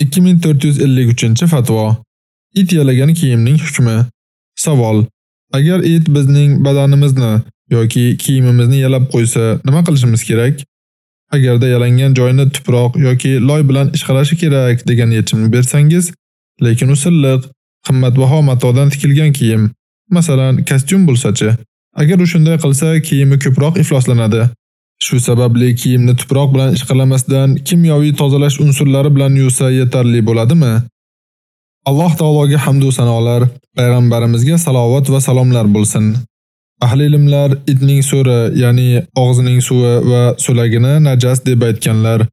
2453-fatvo. It yalagan kiyimning hukmi. Savol: Agar it bizning badanimizni yoki kiyimimizni yalab qo'ysa, nima qilishimiz kerak? Agarda yalangan joyni tuproq yoki loy bilan ishqalashi kerak degan yechimni bersangiz, lekin u silliq, qimmatbaho matodan tikilgan kiyim, masalan, kostyum bo'lsa-chi? Agar u shunday qilsa, kiyimi ko'proq ifloslanadi. Shu sababli kiyimni tuproq bilan ishqalamasdan kimyoviy tozalash unsurlari bilan yuvsa yetarli bo'ladimi? Alloh taologa hamd va sanolar, payg'ambarimizga salovat va salomlar bo'lsin. Ahli ilmlar itning so'ri, ya'ni og'zining suvi va so'lagini najas deb aytganlar.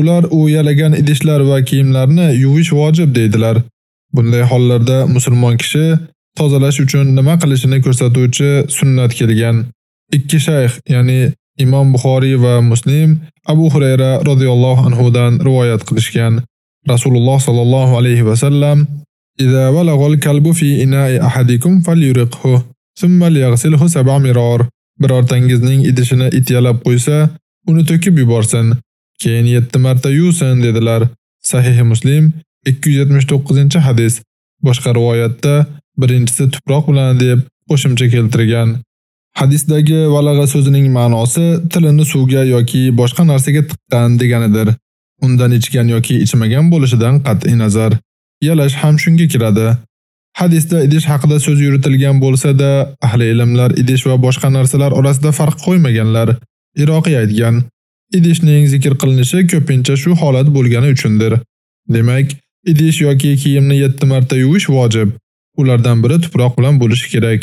Ular u yalagan idishlar va kiyimlarni yuvish vojib deydilar. Bunday hollarda musulmon kishi tozalash uchun nima qilishini ko'rsatuvchi sunnat kelgan. Ikki shayx, ya'ni Imom Buxoriy va Muslim Abu Hurayra radhiyallohu anhu dan rivoyat qilishgan. Rasululloh sallallohu alayhi va sallam: "Iza al kalbu fi ina'i ahadikum falyuriqhu, thumma liyaghsilhu sab'a miror." Birortangizning idishini it yalab qo'ysa, uni to'kib yuborsin, keyin 7 marta yuvsin dedilar. Sahih Muslim 279-hadis. Boshqa rivoyatda birinchisi tuproq bilan deb qo'shimcha keltirgan. Hadisdagi valag'a so'zining ma'nosi tilini suvga yoki boshqa narsaga tiqqan deganidir. Undan ichgan yoki ichmagan bo'lishidan qat'i nazar, yalash ham shunga kiradi. Hadisda idish haqida so'z yuritilgan bo'lsa-da, ahli ilmlar idish va boshqa narsalar orasida farq qo'ymaganlar. Iroqiy aytgan, idishning zikr qilinishi ko'pincha shu holat bo'lgani uchundir. Demak, idish yoki kiyimni 7 marta yuvish vojib. Ulardan biri tuproq bilan bo'lishi kerak.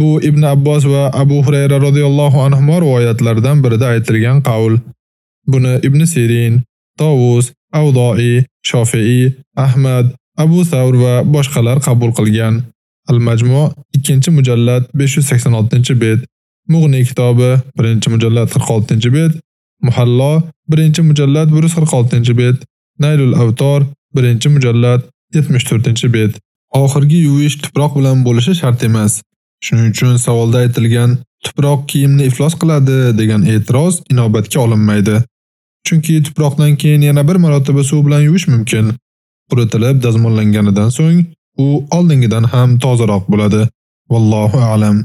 Bu Ibn Abbos va Abu Hurayra radhiyallohu anhu rivoyatlaridan birida aytilgan qaul. Buni Ibn Sirin, Tawus, Avdoi, Shofi'i, Ahmad, Abu Thawr va boshqalar qabul qilgan. Al-Majmu' 2-mujallad 586-bet, Mughni kitobi 1-mujallad 46-bet, Muhallo 1-mujallad 146-bet, Naylul Avtor 1-mujallad 74-bet. Oxirgi yuvish tuproq bilan bo'lishi shart emas. Shuning uchun savolda aytilgan tuproq kiyimni iflos qiladi degan e'tiroz inobatga olinmaydi. Chunki tuproqdan keyin yana bir marotaba suv bilan yuvish mumkin. Quritilib dazmollanganidan so'ng u oldingidan ham tozaroq bo'ladi. Vallohu a'lam.